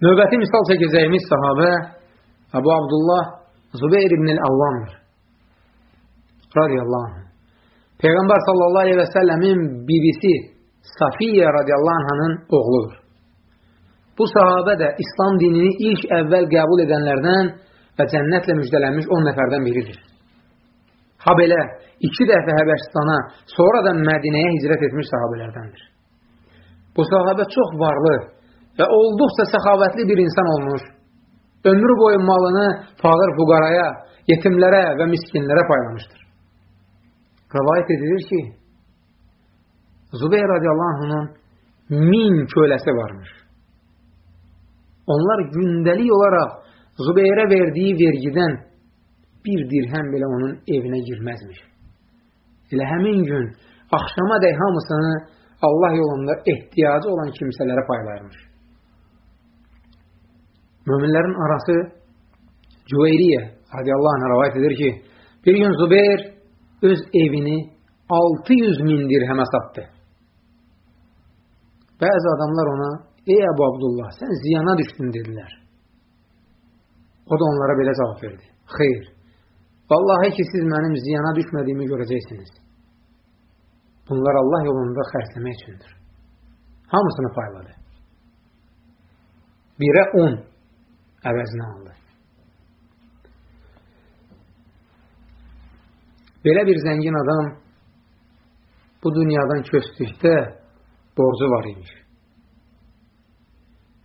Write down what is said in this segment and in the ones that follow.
Növbəti misal çəkəcəyimiz sahabə Əbu Abdullah Zübeyir ibn-i Avvamdır. Radiyallahu anh. Peyğəmbər sallallahu aleyhi və səlləmin bibisi Safiyyə radiyallahu anhanın oğludur. Bu sahabə də İslam dinini ilk əvvəl qəbul edənlərdən və cənnətlə müjdələnmiş 10 nəfərdən biridir. Ha belə, iki dəfə Həbəşistana, sonra da Mədinəyə hicrət etmiş sahabələrdəndir. Bu sahabə çox varlı və olduqca səxavətli bir insan olmuş. Ömrü boyu malını fağır fuqaraya, yetimlərə və miskinlərə paylamışdır. Rəvayət edilir ki, Zubeyr radiyallahu anh'ın min köləsi varmış. Onlar gündəlik olaraq Zubeyrə verdiyi vergidən bir dirhəm belə onun evinə girməzmiş. Elə həmin gün axşama dək hamısını Allah yolunda ehtiyacı olan kimsələrə paylayırmış. Möminlərin arası Cüveyriyə radiyallahu anh rəvayət edir ki, bir gün Zubeyr öz evini 600 min dirhəmə satdı. Bəzi adamlar ona, ey Əbu Abdullah, sən ziyana düşdün, dedilər. O da onlara belə cavab verdi. Xeyr, vallahi ki, siz mənim ziyana düşmədiyimi görəcəksiniz. Bunlar Allah yolunda xərcləmək üçündür. Hamısını payladı. Birə 10 əvəzinə aldı. Belə bir zəngin adam bu dünyadan köstükdə borcu var imiş.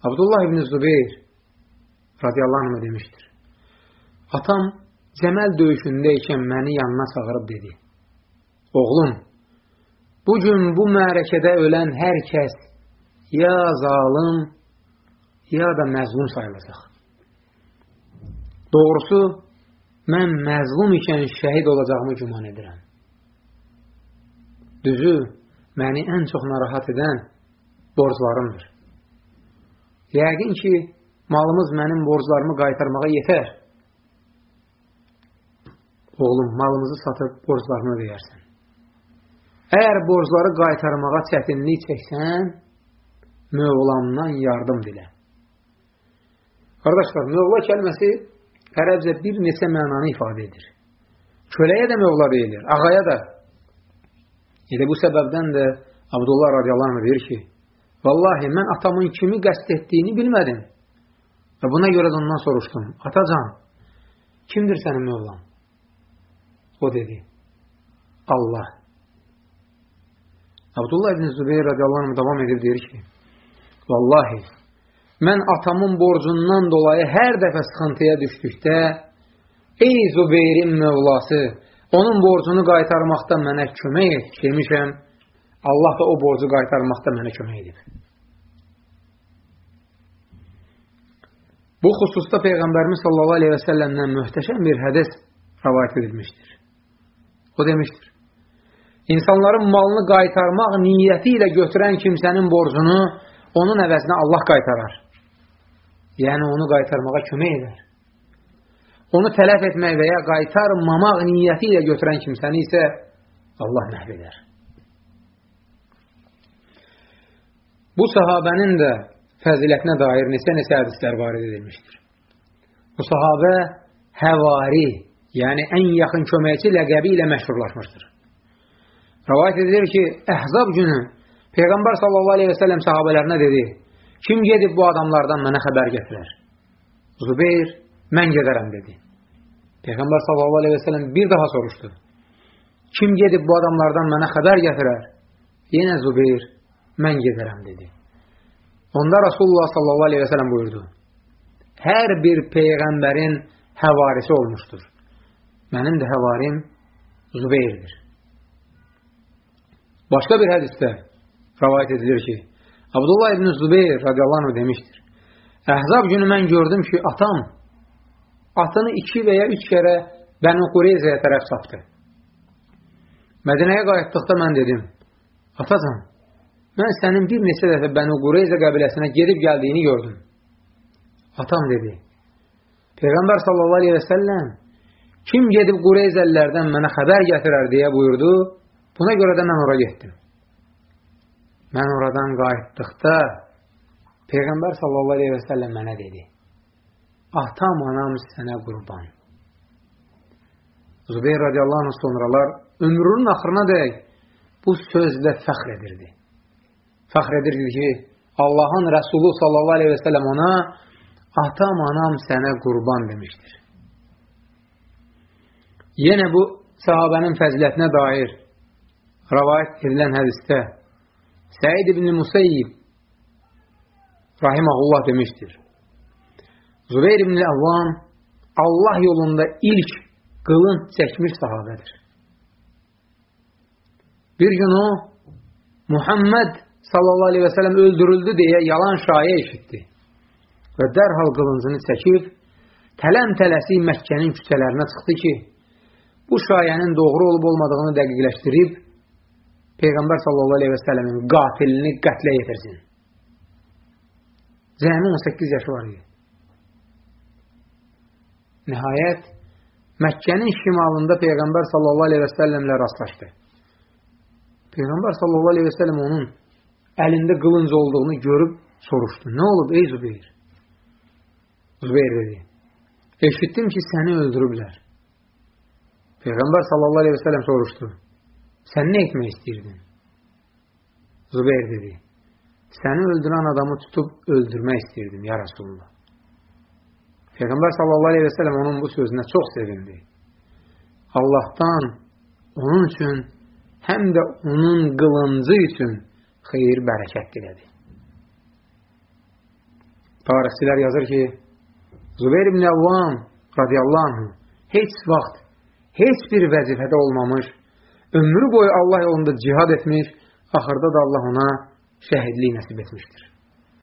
Abdullah ibn Zübeyir radiyallahu anh demişdir. Atam Cəməl döyüşündəykən məni yanına çağırıb dedi. Oğlum, bugün bu mərəkədə ölən hər kəs ya zalım, ya da məzlum sayılacaq. Doğrusu, mən məzlum ikən şəhid olacağımı güman edirəm. Düzü, məni ən çox narahat edən borclarımdır. Yəqin ki, malımız mənim borclarımı qaytarmağa yetər. Oğlum, malımızı satıb borclarını ödəyərsən. Əgər borcları qaytarmağa çətinlik çəksən, Mövlamdan yardım dilə. Qardaşlar, Mövla kəlməsi ərəbcə bir neçə mənanı ifadə edir. Köləyə də Mövla deyilir, ağaya da. Elə bu səbəbdən də Abdullah radiyallahu anh deyir ki, Vallahi mən atamın kimi qəst etdiyini bilmədim. Və buna görə də ondan soruşdum. Atacan, kimdir sənin Mövlam? O dedi, Allah. Abdullah ibn Zübeyir radiyallahu anh davam edib deyir ki, Vallahi, mən atamın borcundan dolayı hər dəfə sıxıntıya düşdükdə, ey Zübeyrin Mövlası, onun borcunu qaytarmaqda mənə kömək et, demişəm, Allah da o borcu qaytarmaqda mənə kömək edib. Bu xüsusda Peyğəmbərimiz sallallahu aleyhi və səlləmdən möhtəşəm bir hədis rəvayət edilmişdir. O demişdir, insanların malını qaytarmaq niyyəti ilə götürən kimsənin borcunu onun əvəzinə Allah qaytarar. Yəni, onu qaytarmağa kömək edər. Onu tələf etmək və ya qaytarmamaq niyyəti ilə götürən kimsəni isə Allah məhv edər. Bu sahabənin də fəzilətinə dair neçə-neçə hədislər varid edilmişdir. Bu sahabə həvari, yəni ən yaxın köməkçi ləqəbi ilə məşhurlaşmışdır. Rəvayət edilir ki, Əhzab günü Peyğəmbər sallallahu aleyhi və səlləm sahabələrinə dedi, kim gedib bu adamlardan mənə xəbər gətirər? Zübeyir, mən gedərəm, dedi. Peyğəmbər səlləm bir daha soruşdu. Kim gedib bu adamlardan mənə xəbər gətirər? Yenə Zübeyir, mən gedərəm, dedi. Onda Rasulullah sələm buyurdu. Hər bir peyğəmbərin həvarisi olmuşdur. Mənim də həvarim Zübeyirdir. Başqa bir hədisdə rəvayət edilir ki, Abdullah ibn Zübeyir radiyallahu anh demişdir. Əhzab günü mən gördüm ki, atam atını iki və ya üç kərə Bənu Qureyzəyə tərəf sapdı. Mədinəyə qayıtdıqda mən dedim, atacan, mən sənin bir neçə dəfə Bənu Qureyzə qəbiləsinə gedib gəldiyini gördüm. Atam dedi, Peyğəmbər sallallahu aleyhi və səlləm, kim gedib Qureyzəlilərdən mənə xəbər gətirər deyə buyurdu, buna görə də mən ora getdim. Mən oradan qayıtdıqda Peyğəmbər sallallahu aleyhi və səlləm mənə dedi, atam, anam sənə qurban. Zübeyir radiyallahu anh sonralar ömrünün axırına dək bu sözlə fəxr edirdi. Fəxr edirdi ki, Allahın Rəsulu sallallahu aleyhi və səlləm ona atam, anam sənə qurban demişdir. Yenə bu sahabənin fəzilətinə dair rəvayət edilən hədistə Səid ibn Musayyib rahiməhullah demişdir. Zübeyir ibn Əvvam Allah yolunda ilk qılınc çəkmiş sahabədir. Bir gün o Muhammed sallallahu aleyhi və sələm öldürüldü deyə yalan şayə eşitdi və dərhal qılıncını çəkib tələm-tələsi Məkkənin küçələrinə çıxdı ki, bu şayənin doğru olub olmadığını dəqiqləşdirib Peyğəmbər sallallahu aleyhi və sələmin qatilini qətlə yetirsin. Cəmi 18 yaşı var idi. Nəhayət, Məkkənin şimalında Peyğəmbər sallallahu aleyhi və səlləmlə rastlaşdı. Peyğəmbər sallallahu aleyhi və səlləm onun əlində qılınc olduğunu görüb soruşdu. Nə olub ey Zübeyir? Zübeyir dedi. Eşitdim ki, səni öldürüblər. Peyğəmbər sallallahu aleyhi və səlləm soruşdu. Sən nə etmək istəyirdin? Zübeyir dedi. Səni öldürən adamı tutub öldürmək istəyirdim, ya Rasulullah. Peyğəmbər sallallahu aleyhi və səlləm onun bu sözünə çox sevindi. Allahdan onun üçün həm də onun qılıncı üçün xeyir bərəkət dilədi. Tarixçilər yazır ki, Zübeyir ibn Əvvam radiyallahu anh heç vaxt, heç bir vəzifədə olmamış, ömrü boyu Allah yolunda cihad etmiş, axırda da Allah ona şəhidlik nəsib etmişdir.